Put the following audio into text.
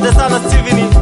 Adesana Steven